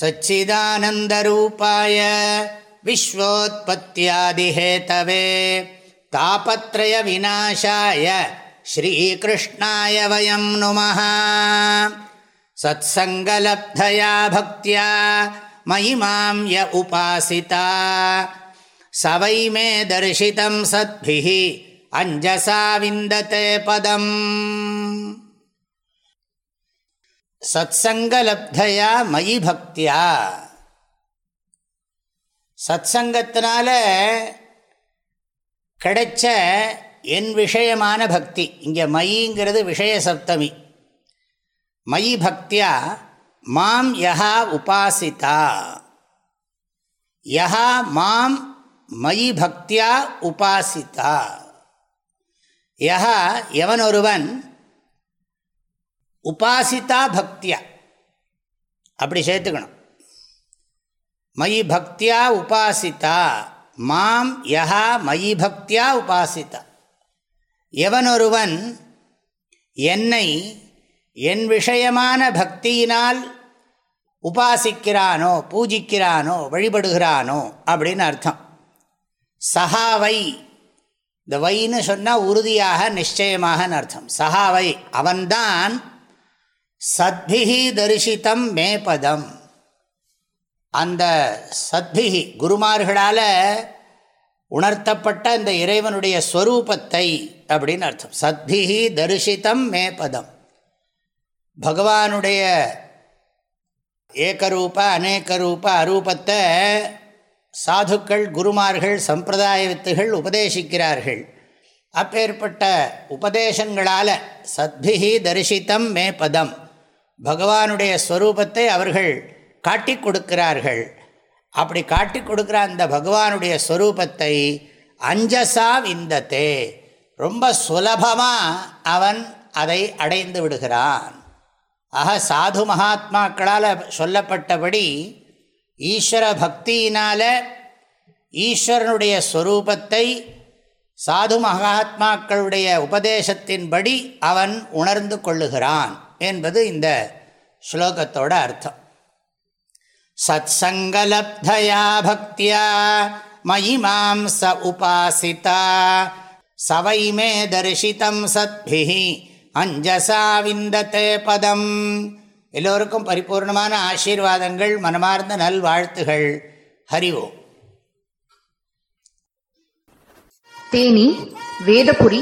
सच्चिदानन्दरूपाय विश्वोत्पत्त्यादिहेतवे तापत्रयविनाशाय श्रीकृष्णाय वयं नुमः सत्सङ्गलब्धया भक्त्या मयि मां य उपासिता स वै मे दर्शितं सद्भिः अञ्जसा विन्दते पदम् சத்சங்கலப்தையா மயி பக்தியா. சத்சங்கத்தினால கிடைச்ச என் விஷயமான பக்தி. இங்கே மயிங்கிறது விஷய சப்தமி. மயி பக்தியா மாம் யஹா உபாசிதா. யஹா மாம் மயி பக்தியா உபாசிதா. யஹா எவன் ஒருவன் உபாசிதா பக்தியா. அப்படி சேர்த்துக்கணும். மயி பக்தியா உபாசிதா. மாம் யஹா மயி பக்தியா உபாசிதா. எவனொருவன் என்னை என் விஷயமான பக்தியினால் உபாசிக்கிறானோ பூஜிக்கிறானோ வழிபடுகிறானோ அப்படின்னு அர்த்தம். சஹாவை இந்த வைன்னு சொன்னால் உறுதியாக நிச்சயமாகன்னு அர்த்தம். சஹாவை அவன்தான் சத்பிகி தரிசித்தம் மே பதம். அந்த சத்பிகி குருமார்களால் உணர்த்தப்பட்ட இந்த இறைவனுடைய ஸ்வரூபத்தை அப்படின்னு அர்த்தம். சத்பிகி தரிசித்தம் மே பதம். பகவானுடைய ஏகரூப அநேகரூப அரூபத்தை சாதுக்கள் குருமார்கள் சம்பிரதாய வித்துகள் உபதேசிக்கிறார்கள். அப்பேற்பட்ட உபதேசங்களால் சத்பிகி தரிசித்தம் மே பதம். பகவானுடைய ஸ்வரூபத்தை அவர்கள் காட்டி கொடுக்கிறார்கள். அப்படி காட்டி கொடுக்குற அந்த பகவானுடைய ஸ்வரூபத்தை அஞ்சசா விந்தத்தே. ரொம்ப சுலபமாக அவன் அதை அடைந்து விடுகிறான். ஆக சாது மகாத்மாக்களால் சொல்லப்பட்டபடி ஈஸ்வர பக்தியினால் ஈஸ்வரனுடைய ஸ்வரூபத்தை சாது மகாத்மாக்களுடைய உபதேசத்தின்படி அவன் உணர்ந்து கொள்ளுகிறான். என்பது இந்த ஸ்லோகத்தோட அர்த்தம். சத் சங்கலப்தயா பக்தியா மயிமாம் ச உபாசிதா சவை மே தரிசிதம் சத்பிஹி அஞ்சசா விந்தத்தே பதம். எல்லோருக்கும் பரிபூர்ணமான ஆசீர்வாதங்கள் மனமார்ந்த நல்வாழ்த்துகள். ஹரிவோம் தேனி வேதபுரி